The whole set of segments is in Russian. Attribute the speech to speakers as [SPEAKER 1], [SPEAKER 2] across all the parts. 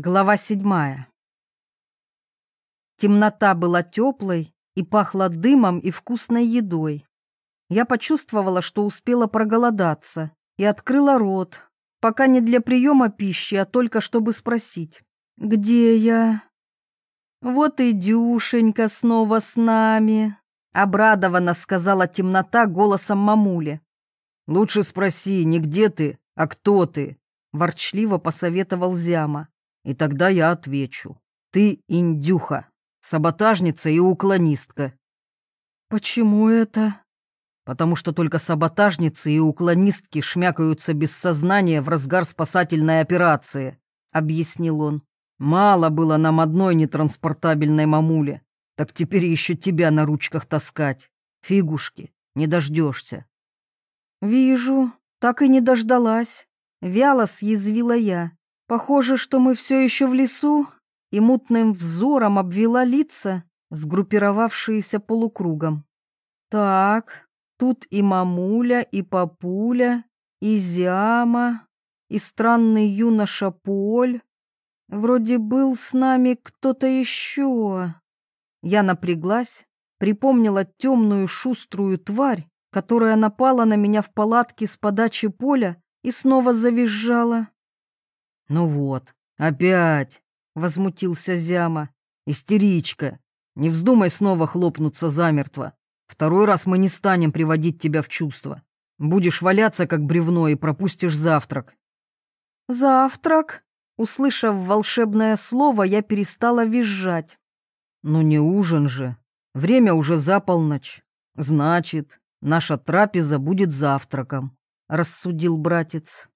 [SPEAKER 1] Глава седьмая. Темнота была теплой и пахла дымом и вкусной едой. Я почувствовала, что успела проголодаться, и открыла рот, пока не для приема пищи, а только чтобы спросить, где я? Вот и Дюшенька снова с нами, обрадованно сказала темнота голосом мамули.
[SPEAKER 2] Лучше спроси, не где ты, а кто ты, ворчливо посоветовал Зяма. И тогда я отвечу. Ты индюха, саботажница и уклонистка.
[SPEAKER 1] Почему это?
[SPEAKER 2] Потому что только саботажницы и уклонистки шмякаются без сознания в разгар спасательной операции, объяснил он. Мало было нам одной нетранспортабельной мамуле, так теперь еще тебя на ручках таскать. Фигушки, не дождешься.
[SPEAKER 1] Вижу, так и не дождалась. Вяло съязвила я. Похоже, что мы все еще в лесу, и мутным взором обвела лица, сгруппировавшиеся полукругом. Так, тут и мамуля, и папуля, и зяма, и странный юноша Поль. Вроде был с нами кто-то еще. Я напряглась, припомнила темную шуструю тварь, которая напала на меня в палатке с подачи поля и снова завизжала.
[SPEAKER 2] «Ну вот, опять!» — возмутился Зяма. «Истеричка! Не вздумай снова хлопнуться замертво. Второй раз мы не станем приводить тебя в чувство. Будешь валяться, как бревно, и пропустишь завтрак».
[SPEAKER 1] «Завтрак?» Услышав волшебное слово, я перестала визжать.
[SPEAKER 2] «Ну не ужин же. Время уже за полночь. Значит, наша трапеза будет завтраком», — рассудил братец.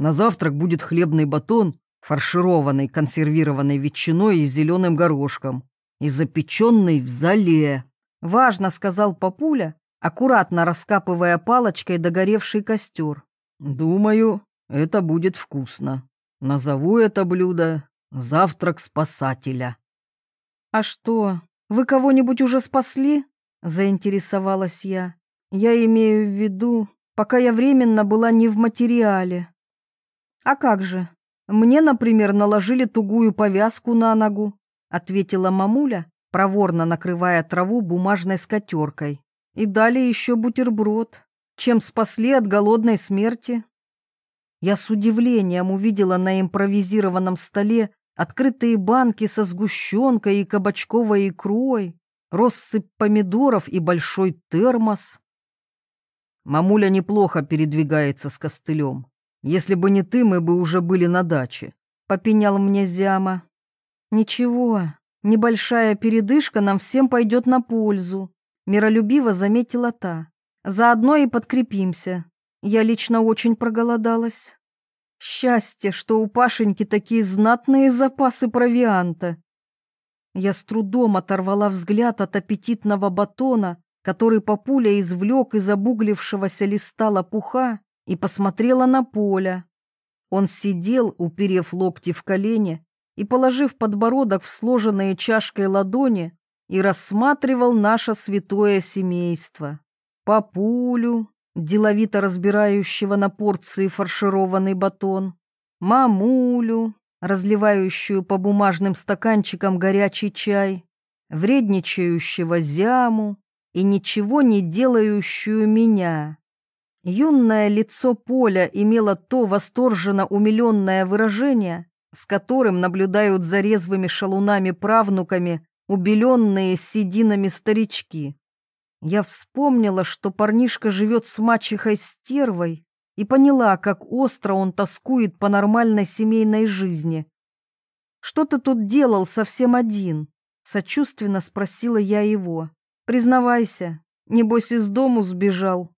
[SPEAKER 2] На завтрак будет хлебный батон, фаршированный консервированной ветчиной и зеленым горошком, и запеченный в зале.
[SPEAKER 1] Важно, сказал папуля, аккуратно раскапывая палочкой догоревший костер.
[SPEAKER 2] Думаю, это будет вкусно. Назову это блюдо «Завтрак спасателя».
[SPEAKER 1] «А что, вы кого-нибудь уже спасли?» — заинтересовалась я. «Я имею в виду, пока я временно была не в материале». «А как же? Мне, например, наложили тугую повязку на ногу», ответила мамуля, проворно накрывая траву бумажной скатеркой. «И дали еще бутерброд, чем спасли от голодной смерти». Я с удивлением увидела на импровизированном столе открытые банки со сгущенкой и кабачковой икрой, россыпь помидоров и большой термос.
[SPEAKER 2] Мамуля неплохо передвигается с костылем. Если бы не ты, мы бы уже были на даче», — попенял мне Зяма.
[SPEAKER 1] «Ничего, небольшая передышка нам всем пойдет на пользу», — миролюбиво заметила та. «Заодно и подкрепимся. Я лично очень проголодалась. Счастье, что у Пашеньки такие знатные запасы провианта». Я с трудом оторвала взгляд от аппетитного батона, который папуля извлек из обуглившегося листа лопуха и посмотрела на Поля. Он сидел, уперев локти в колени и положив подбородок в сложенные чашкой ладони, и рассматривал наше святое семейство. Папулю, деловито разбирающего на порции фаршированный батон, мамулю, разливающую по бумажным стаканчикам горячий чай, вредничающего зяму и ничего не делающую меня. Юное лицо Поля имело то восторженно умиленное выражение, с которым наблюдают за резвыми шалунами-правнуками убеленные сединами старички. Я вспомнила, что парнишка живет с мачехой-стервой, и поняла, как остро он тоскует по нормальной семейной жизни. «Что ты тут делал совсем один?» — сочувственно спросила я его. «Признавайся, небось из дому сбежал».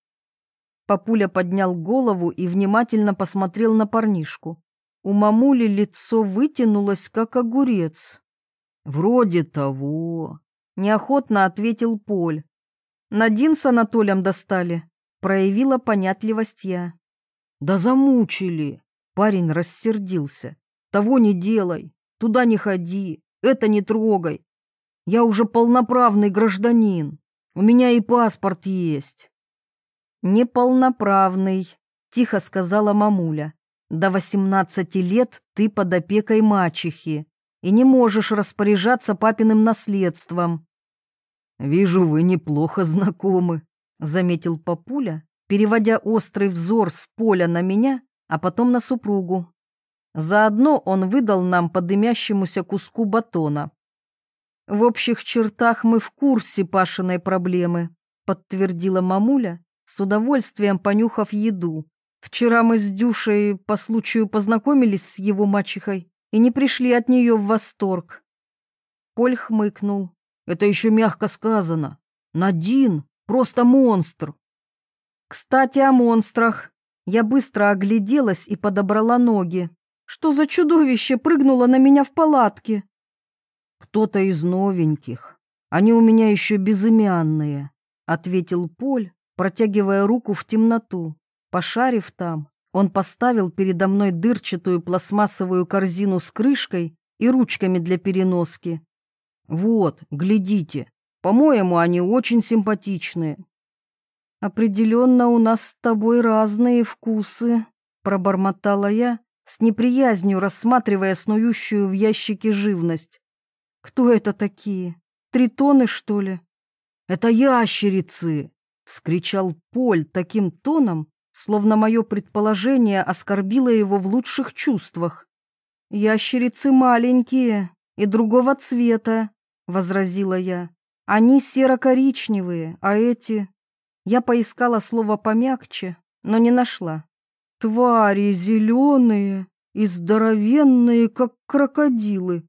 [SPEAKER 1] Папуля поднял голову и внимательно посмотрел на парнишку. У мамули лицо вытянулось, как огурец.
[SPEAKER 2] «Вроде того», —
[SPEAKER 1] неохотно ответил Поль. «Надин с Анатолием достали», — проявила понятливость я.
[SPEAKER 2] «Да замучили!» — парень рассердился. «Того не делай, туда не ходи, это не трогай. Я уже полноправный гражданин, у меня и паспорт есть».
[SPEAKER 1] «Неполноправный», — тихо сказала мамуля. До 18 лет ты под опекой мачехи и не можешь распоряжаться папиным наследством.
[SPEAKER 2] «Вижу, вы неплохо знакомы», — заметил папуля, переводя острый взор с поля на меня, а потом на супругу. Заодно он выдал нам по дымящемуся куску батона. «В общих чертах мы в курсе Пашиной проблемы», — подтвердила мамуля, с удовольствием понюхав еду. «Вчера мы с Дюшей по случаю познакомились с его мачехой и не пришли от нее в восторг». Поль хмыкнул. «Это еще мягко сказано. Надин просто монстр». «Кстати, о монстрах». Я быстро огляделась и подобрала ноги. Что за чудовище прыгнуло на меня в палатке? Кто-то из новеньких. Они у меня еще безымянные, ответил Поль, протягивая руку в темноту. Пошарив там, он поставил передо мной дырчатую пластмассовую корзину с крышкой и ручками для переноски. Вот, глядите, по-моему, они очень симпатичные. Определенно у нас с тобой разные вкусы, пробормотала я, с неприязнью рассматривая снующую в ящике живность. «Кто это такие? Тритоны, что ли?» «Это ящерицы!» — вскричал Поль таким тоном, словно мое предположение оскорбило его в лучших чувствах. «Ящерицы маленькие и другого цвета», — возразила я. «Они серо-коричневые, а эти...» Я поискала слово помягче, но не нашла. Твари зеленые и здоровенные, как крокодилы.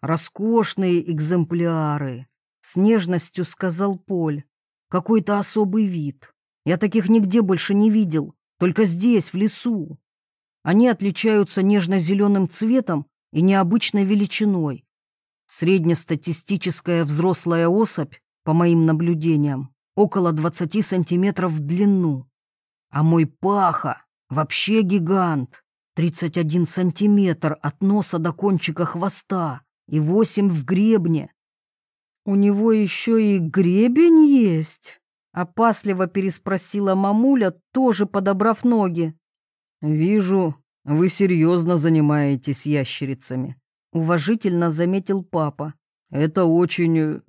[SPEAKER 2] Роскошные экземпляры, с нежностью сказал Поль. Какой-то особый вид. Я таких нигде больше не видел, только здесь, в лесу. Они отличаются нежно-зеленым цветом и необычной величиной. Среднестатистическая взрослая особь, по моим наблюдениям, около 20 сантиметров в длину. А мой паха Вообще гигант. 31 сантиметр от носа до кончика хвоста и 8 в гребне. У него еще и гребень есть? Опасливо переспросила мамуля, тоже подобрав ноги. Вижу, вы серьезно занимаетесь ящерицами. Уважительно заметил папа. Это очень... Э,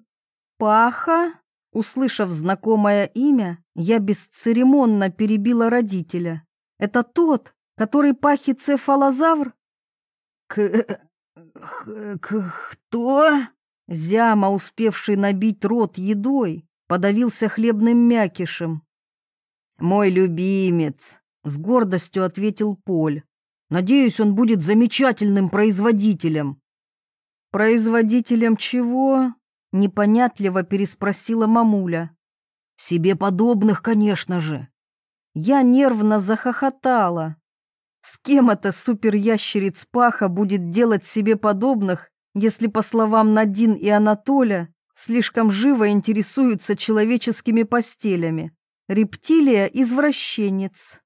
[SPEAKER 2] Паха? Услышав знакомое имя, я бесцеремонно перебила родителя. Это тот, который пахицефалозавр? К... К... Кто? Зяма, успевший набить рот едой, подавился хлебным мякишем. «Мой любимец», — с гордостью ответил Поль. «Надеюсь, он будет замечательным производителем». «Производителем чего?» — непонятливо переспросила мамуля. «Себе подобных, конечно же. Я нервно захохотала. С кем это суперящериц Паха будет делать себе подобных, если, по словам Надин и Анатоля, слишком живо интересуются человеческими постелями? Рептилия-извращенец.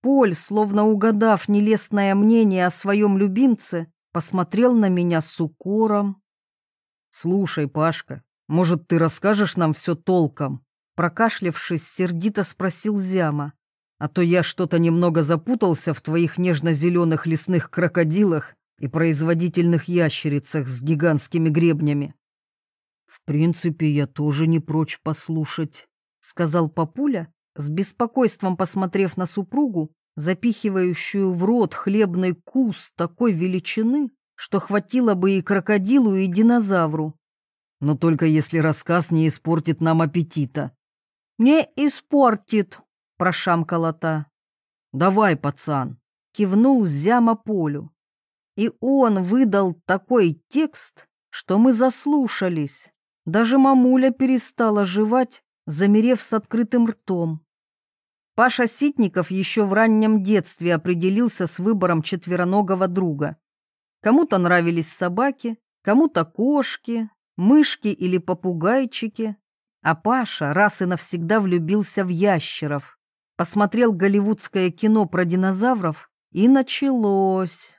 [SPEAKER 2] Поль, словно угадав нелестное мнение о своем любимце, посмотрел на меня с укором. «Слушай, Пашка, может, ты расскажешь нам все толком?» Прокашлявшись, сердито спросил Зяма. «А то я что-то немного запутался в твоих нежно-зеленых лесных крокодилах и производительных ящерицах с гигантскими гребнями». «В принципе, я тоже не прочь послушать», — сказал папуля, с беспокойством посмотрев на супругу, запихивающую в рот хлебный кус такой величины, что хватило бы и крокодилу, и динозавру. Но только если рассказ не испортит нам аппетита. «Не испортит», — прошамкала та. «Давай, пацан», — кивнул Зяма Полю. И он выдал такой текст, что мы заслушались. Даже мамуля перестала жевать, замерев с открытым ртом. Паша Ситников еще в раннем детстве определился с выбором четвероногого друга. Кому-то нравились собаки, кому-то кошки, мышки или попугайчики, а Паша раз и навсегда влюбился в ящеров. Посмотрел голливудское кино про динозавров, и началось.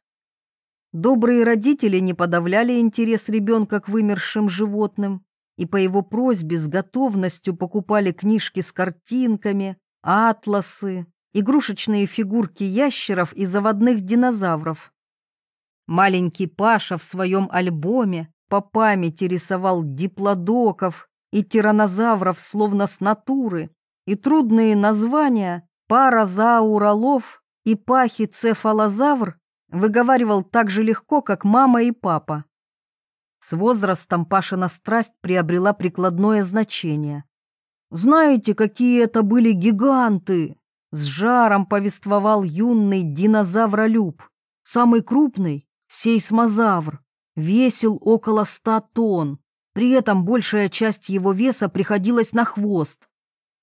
[SPEAKER 2] Добрые родители не подавляли интерес ребенка к вымершим животным и по его просьбе с готовностью покупали книжки с картинками, атласы,
[SPEAKER 1] игрушечные фигурки ящеров и заводных динозавров. Маленький Паша в своем альбоме по памяти рисовал диплодоков и тиранозавров словно с натуры, и трудные названия паразауролов и пахицефалозавр выговаривал так же легко, как мама и папа. С возрастом Пашина страсть приобрела прикладное значение. «Знаете, какие это были гиганты?» С жаром повествовал юный динозавролюб. Самый крупный — сейсмозавр, весил около ста тонн. При этом большая часть его веса приходилась на хвост.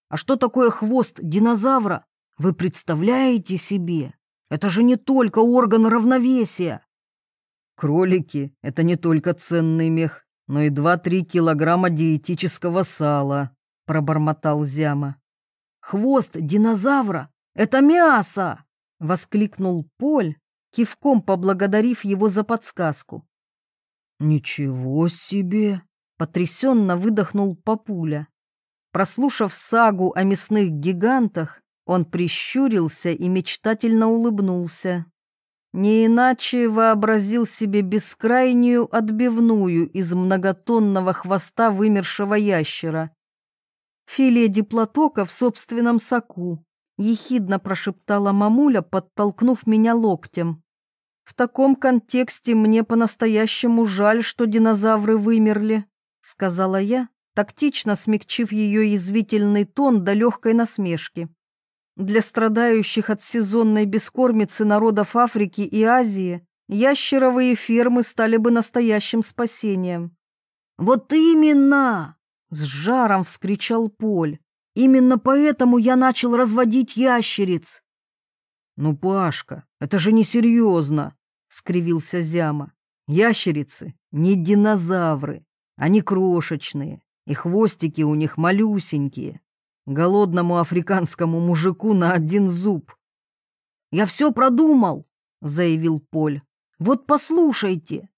[SPEAKER 1] А что такое хвост динозавра? Вы представляете себе? Это же не только орган равновесия.
[SPEAKER 2] Кролики — это не только ценный мех, но и два-три килограмма диетического сала, пробормотал Зяма.
[SPEAKER 1] Хвост динозавра — это мясо! воскликнул Поль, кивком поблагодарив его за подсказку.
[SPEAKER 2] Ничего себе!
[SPEAKER 1] потрясенно выдохнул Папуля. Прослушав сагу о мясных гигантах, он прищурился и мечтательно улыбнулся. Не иначе вообразил себе бескрайнюю отбивную из многотонного хвоста вымершего ящера. Филе диплотока в собственном соку, ехидно прошептала мамуля, подтолкнув меня локтем. В таком контексте мне по-настоящему жаль, что динозавры вымерли, сказала я, тактично смягчив ее язвительный тон до легкой насмешки. Для страдающих от сезонной бескормицы народов Африки и Азии ящеровые фермы стали бы настоящим спасением. «Вот именно!» — с жаром вскричал Поль. «Именно поэтому я начал разводить ящериц!»
[SPEAKER 2] «Ну, Пашка, это же несерьезно!» — скривился Зяма. «Ящерицы не динозавры, они крошечные, и хвостики у них малюсенькие голодному африканскому мужику на один зуб.
[SPEAKER 1] «Я все продумал», — заявил Поль. «Вот послушайте».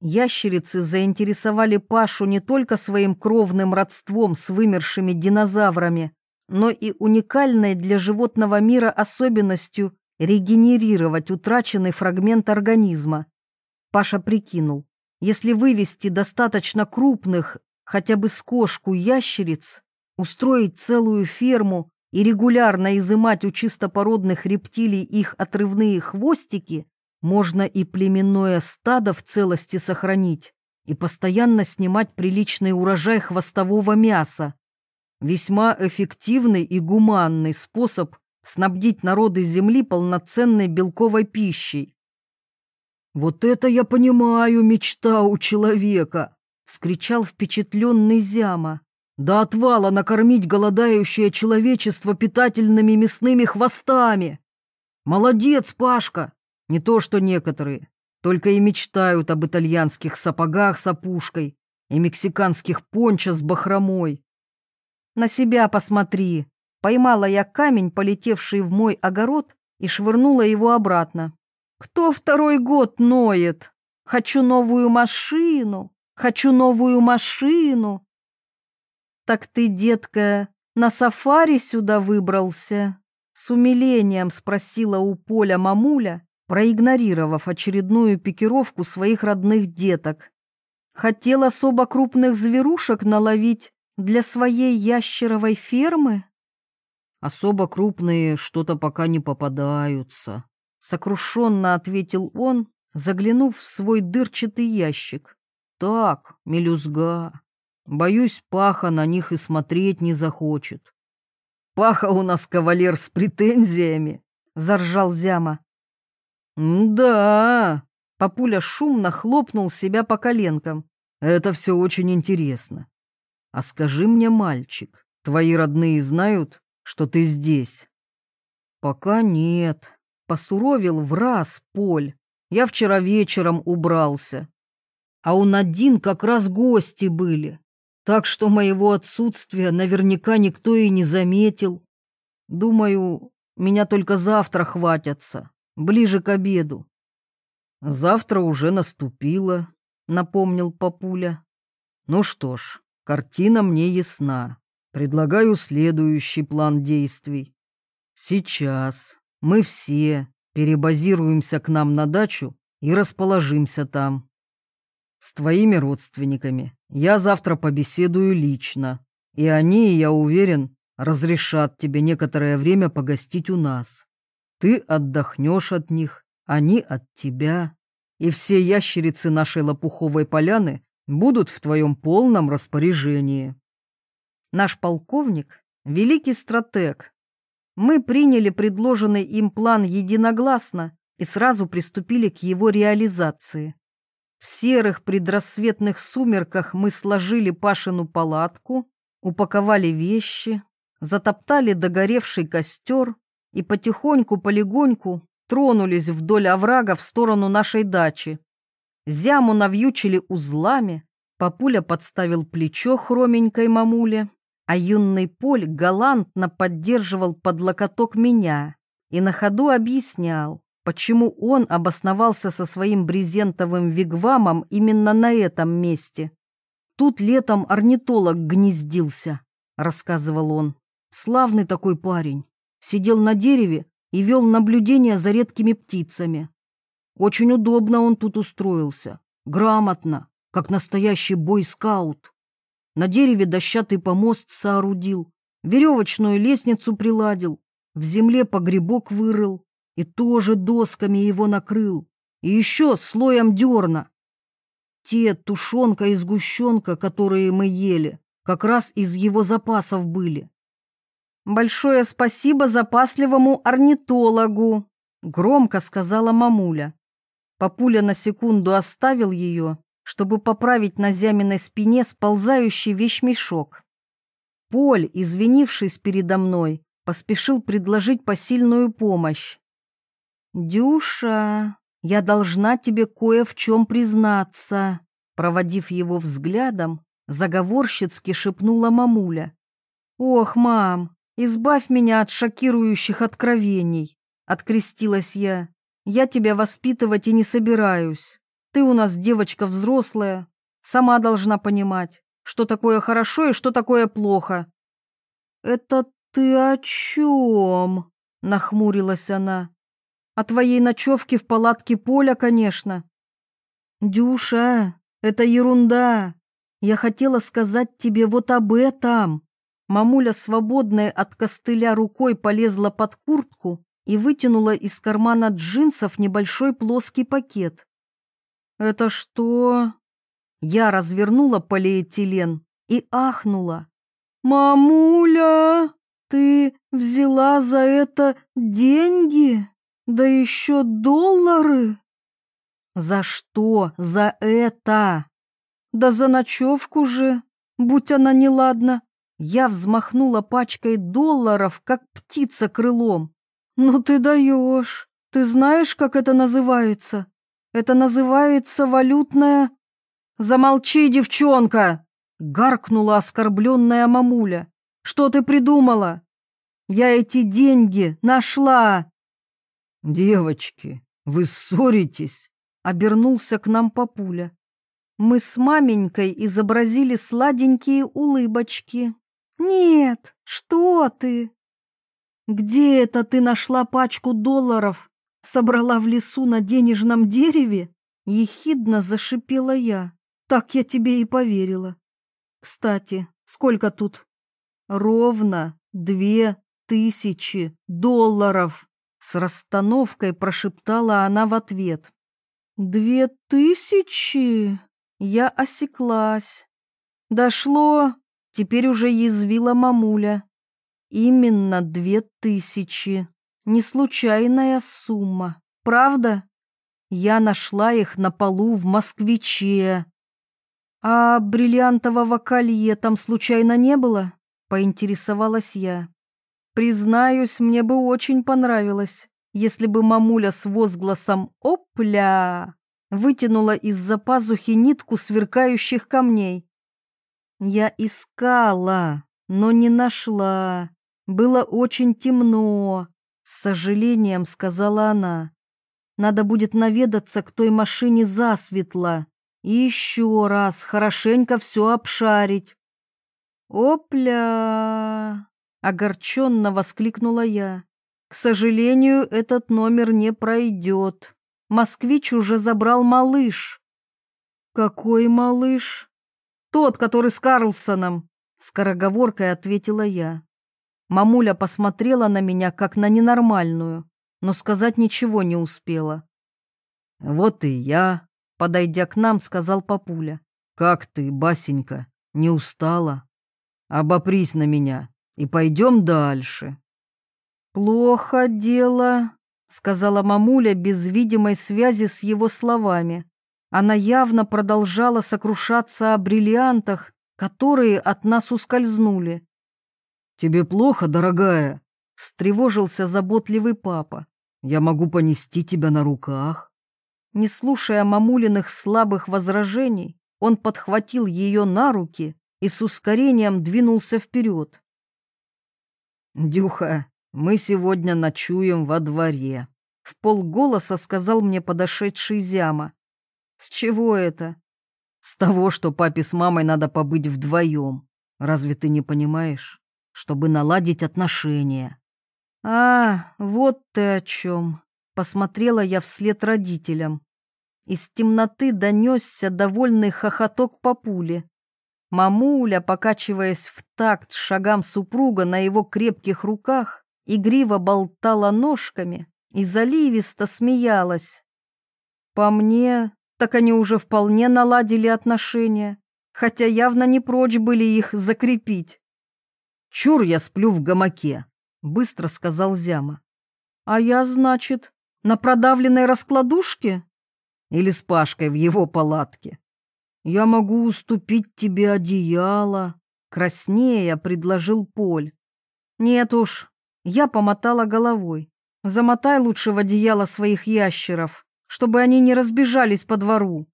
[SPEAKER 1] Ящерицы заинтересовали Пашу не только своим кровным родством с вымершими динозаврами, но и уникальной для животного мира особенностью регенерировать утраченный фрагмент организма. Паша прикинул, если вывести достаточно крупных, хотя бы с кошку ящериц, устроить целую ферму и регулярно изымать у чистопородных рептилий их отрывные хвостики, можно и племенное стадо в целости сохранить и постоянно снимать приличный урожай хвостового мяса. Весьма эффективный и гуманный способ снабдить народы Земли полноценной белковой пищей.
[SPEAKER 2] «Вот это я понимаю, мечта у человека!» — вскричал впечатленный Зяма. До отвала накормить голодающее человечество питательными мясными хвостами. Молодец, Пашка! Не то что некоторые, только и мечтают об итальянских сапогах с опушкой и мексиканских пончо с бахромой.
[SPEAKER 1] На себя посмотри. Поймала я камень, полетевший в мой огород, и швырнула его обратно. Кто второй год ноет? Хочу новую машину, хочу новую машину. «Так ты, детка, на сафари сюда выбрался?» С умилением спросила у Поля мамуля, проигнорировав очередную пикировку своих родных деток. «Хотел особо крупных зверушек наловить для своей ящеровой фермы?»
[SPEAKER 2] «Особо крупные что-то пока не попадаются», — сокрушенно ответил он, заглянув в свой дырчатый ящик. «Так, мелюзга, Боюсь, Паха на них и смотреть не захочет.
[SPEAKER 1] Паха у нас кавалер с претензиями, заржал Зяма.
[SPEAKER 2] Да,
[SPEAKER 1] Папуля шумно хлопнул себя по коленкам.
[SPEAKER 2] Это все очень интересно. А скажи мне, мальчик, твои родные знают, что ты здесь?
[SPEAKER 1] Пока нет. Посуровил в раз Поль. Я вчера вечером убрался. А у Надин как раз гости были так что моего отсутствия наверняка никто и не заметил. Думаю, меня только завтра хватятся, ближе к обеду.
[SPEAKER 2] Завтра уже наступило, напомнил папуля. Ну что ж, картина мне ясна. Предлагаю следующий план действий. Сейчас мы все перебазируемся к нам на дачу и расположимся там. С твоими родственниками я завтра побеседую лично, и они, я уверен, разрешат тебе некоторое время погостить у нас. Ты отдохнешь от них, они от тебя, и все ящерицы нашей лопуховой поляны будут в твоем полном распоряжении.
[SPEAKER 1] Наш полковник — великий стратег. Мы приняли предложенный им план единогласно и сразу приступили к его реализации. В серых предрассветных сумерках мы сложили Пашину палатку, упаковали вещи, затоптали догоревший костер и потихоньку-полегоньку тронулись вдоль оврага в сторону нашей дачи. Зяму навьючили узлами, папуля подставил плечо хроменькой мамуле, а юный Поль галантно поддерживал под локоток меня и на ходу объяснял, почему он обосновался со своим брезентовым вигвамом именно на этом месте. «Тут летом орнитолог гнездился», — рассказывал он. «Славный такой парень. Сидел на дереве и вел наблюдение за редкими птицами. Очень удобно он тут устроился, грамотно, как настоящий бойскаут. На дереве дощатый помост соорудил, веревочную лестницу приладил, в земле погребок вырыл, и тоже досками его накрыл, и еще слоем дерна. Те тушенка и сгущенка, которые мы ели, как раз из его запасов были. «Большое спасибо запасливому орнитологу», — громко сказала мамуля. Папуля на секунду оставил ее, чтобы поправить на зяминой спине сползающий вещмешок. Поль, извинившись передо мной, поспешил предложить посильную помощь. «Дюша, я должна тебе кое в чем признаться», проводив его взглядом, заговорщицки шепнула мамуля. «Ох, мам, избавь меня от шокирующих откровений», открестилась я. «Я тебя воспитывать и не собираюсь. Ты у нас девочка взрослая, сама должна понимать, что такое хорошо и что такое плохо». «Это ты о чем?» — нахмурилась она. О твоей ночевке в палатке Поля, конечно. Дюша, это ерунда. Я хотела сказать тебе вот об этом. Мамуля, свободная от костыля рукой, полезла под куртку и вытянула из кармана джинсов небольшой плоский пакет. «Это что?» Я развернула полиэтилен и ахнула. «Мамуля, ты взяла за это деньги?» Да еще доллары? За что? За это? Да за ночевку же, будь она неладна. Я взмахнула пачкой долларов, как птица крылом. Ну ты даешь. Ты знаешь, как это называется? Это называется валютная... Замолчи, девчонка! Гаркнула оскорбленная мамуля. Что ты придумала? Я эти деньги нашла.
[SPEAKER 2] «Девочки, вы ссоритесь?» — обернулся к нам папуля.
[SPEAKER 1] Мы с маменькой изобразили сладенькие улыбочки. «Нет, что ты?» «Где это ты нашла пачку долларов? Собрала в лесу на денежном дереве?» Ехидно зашипела я. «Так я тебе и поверила. Кстати, сколько тут?» «Ровно две тысячи долларов!» С расстановкой прошептала она в ответ. «Две тысячи?» Я осеклась. «Дошло!» Теперь уже язвила мамуля. «Именно две тысячи. Не случайная сумма, правда? Я нашла их на полу в «Москвиче». «А бриллиантового колье там случайно не было?» — поинтересовалась я. Признаюсь, мне бы очень понравилось, если бы мамуля с возгласом «Опля!» вытянула из-за пазухи нитку сверкающих камней. Я искала, но не нашла. Было очень темно, с сожалением сказала она. Надо будет наведаться к той машине засветло и еще раз хорошенько все обшарить. Опля! Огорченно воскликнула я. К сожалению, этот номер не пройдет. Москвич уже забрал малыш. Какой малыш? Тот, который с Карлсоном, скороговоркой ответила я. Мамуля посмотрела на меня, как на ненормальную, но сказать ничего не успела.
[SPEAKER 2] «Вот и я», —
[SPEAKER 1] подойдя к нам, сказал папуля.
[SPEAKER 2] «Как ты, Басенька, не устала? Обопрись на меня и пойдем дальше».
[SPEAKER 1] «Плохо дело», — сказала мамуля без видимой связи с его словами. Она явно продолжала сокрушаться о бриллиантах, которые от нас ускользнули.
[SPEAKER 2] «Тебе плохо, дорогая?»
[SPEAKER 1] — встревожился заботливый папа.
[SPEAKER 2] «Я могу понести тебя на руках».
[SPEAKER 1] Не слушая мамулиных слабых возражений, он подхватил ее на руки и с ускорением двинулся вперед.
[SPEAKER 2] «Дюха, мы сегодня ночуем во дворе», — в полголоса сказал мне подошедший Зяма.
[SPEAKER 1] «С чего это?»
[SPEAKER 2] «С того, что папе с мамой надо побыть вдвоем. Разве ты не понимаешь?» чтобы наладить отношения.
[SPEAKER 1] «А, вот ты о чем!» — посмотрела я вслед родителям. Из темноты донесся довольный хохоток папули. Мамуля, покачиваясь в такт шагам супруга на его крепких руках, игриво болтала ножками и заливисто смеялась. По мне, так они уже вполне наладили отношения, хотя явно не прочь были их закрепить.
[SPEAKER 2] «Чур я сплю в гамаке», — быстро сказал Зяма.
[SPEAKER 1] «А я, значит, на продавленной раскладушке?»
[SPEAKER 2] «Или с Пашкой в его палатке?»
[SPEAKER 1] «Я могу уступить тебе одеяло», — краснея предложил Поль. «Нет уж», — я помотала головой. «Замотай лучше в одеяло своих ящеров, чтобы они не разбежались по двору.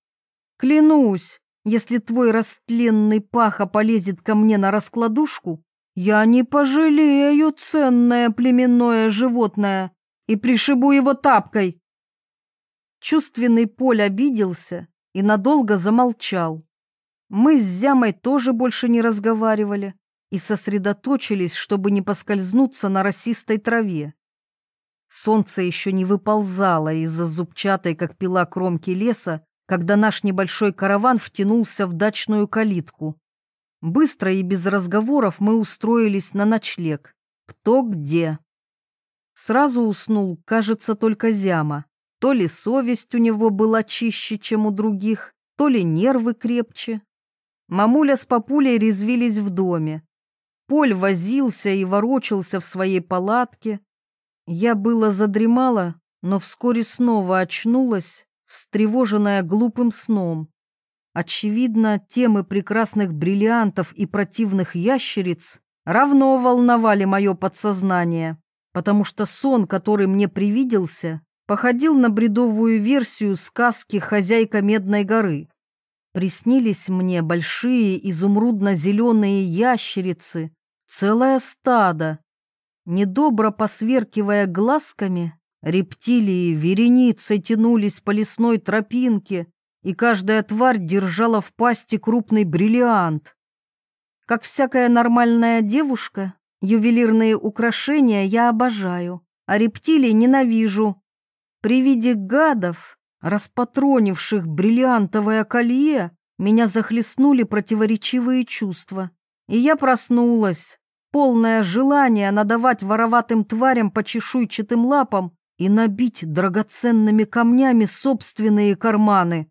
[SPEAKER 1] Клянусь, если твой растленный паха полезет ко мне на раскладушку, я не пожалею ценное племенное животное и пришибу его тапкой. Чувственный Поль обиделся и надолго замолчал. Мы с Зямой тоже больше не разговаривали и сосредоточились, чтобы не поскользнуться на росистой траве. Солнце еще не выползало из-за зубчатой, как пила кромки леса, когда наш небольшой караван втянулся в дачную калитку. Быстро и без разговоров мы устроились на ночлег. Кто где. Сразу уснул, кажется, только Зяма. То ли совесть у него была чище, чем у других, то ли нервы крепче. Мамуля с папулей резвились в доме. Поль возился и ворочался в своей палатке. Я было задремала, но вскоре снова очнулась, встревоженная глупым сном. Очевидно, темы прекрасных бриллиантов и противных ящериц равно волновали мое подсознание, потому что сон, который мне привиделся, походил на бредовую версию сказки «Хозяйка Медной горы». Приснились мне большие изумрудно-зеленые ящерицы, целое стадо. Недобро посверкивая глазками, рептилии вереницей тянулись по лесной тропинке, и каждая тварь держала в пасти крупный бриллиант. Как всякая нормальная девушка, ювелирные украшения я обожаю, а рептилий ненавижу. При виде гадов, распатронивших бриллиантовое колье, меня захлестнули противоречивые чувства. И я проснулась, полное желание надавать вороватым тварям по чешуйчатым лапам и набить драгоценными камнями собственные карманы.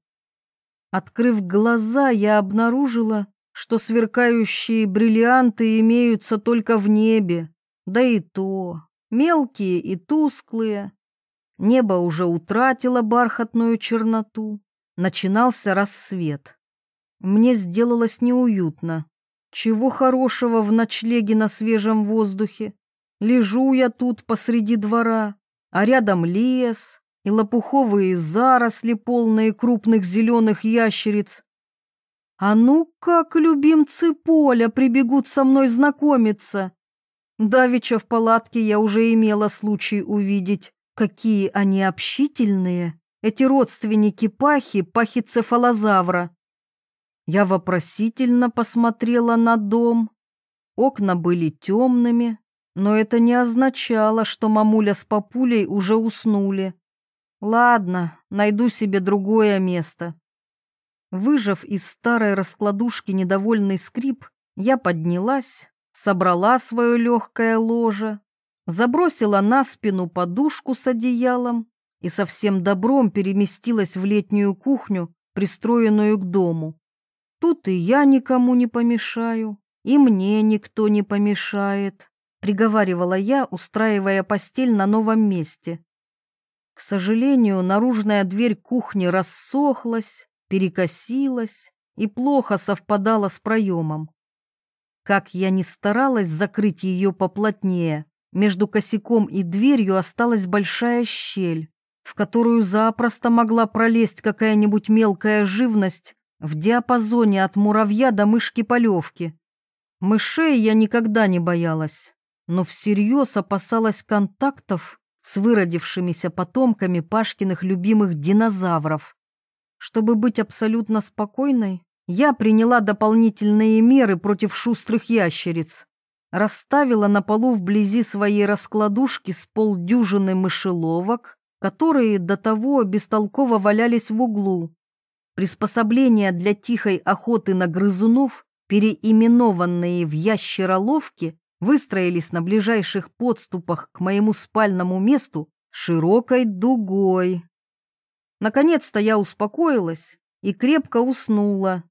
[SPEAKER 1] Открыв глаза, я обнаружила, что сверкающие бриллианты имеются только в небе, да и то мелкие и тусклые. Небо уже утратило бархатную черноту, начинался рассвет. Мне сделалось неуютно. Чего хорошего в ночлеге на свежем воздухе? Лежу я тут посреди двора, а рядом лес, и лопуховые заросли, полные крупных зеленых ящериц. А ну как любимцы поля прибегут со мной знакомиться. Давеча в палатке я уже имела случай увидеть, какие они общительные, эти родственники пахи, пахицефалозавра. Я вопросительно посмотрела на дом. Окна были темными, но это не означало, что мамуля с папулей уже уснули. Ладно, найду себе другое место. Выжав из старой раскладушки недовольный скрип, я поднялась, собрала свое легкое ложе, забросила на спину подушку с одеялом и со всем добром переместилась в летнюю кухню, пристроенную к дому. Тут и я никому не помешаю, и мне никто не помешает, приговаривала я, устраивая постель на новом месте. К сожалению, наружная дверь кухни рассохлась, перекосилась и плохо совпадала с проемом. Как я ни старалась закрыть ее поплотнее, между косяком и дверью осталась большая щель, в которую запросто могла пролезть какая-нибудь мелкая живность в диапазоне от муравья до мышки-полевки. Мышей я никогда не боялась, но всерьез опасалась контактов с выродившимися потомками Пашкиных любимых динозавров. Чтобы быть абсолютно спокойной, я приняла дополнительные меры против шустрых ящериц. Расставила на полу вблизи своей раскладушки с полдюжины мышеловок, которые до того бестолково валялись в углу. Приспособления для тихой охоты на грызунов, переименованные в ящероловки, выстроились на ближайших подступах к моему спальному месту широкой дугой. Наконец-то я успокоилась и крепко уснула,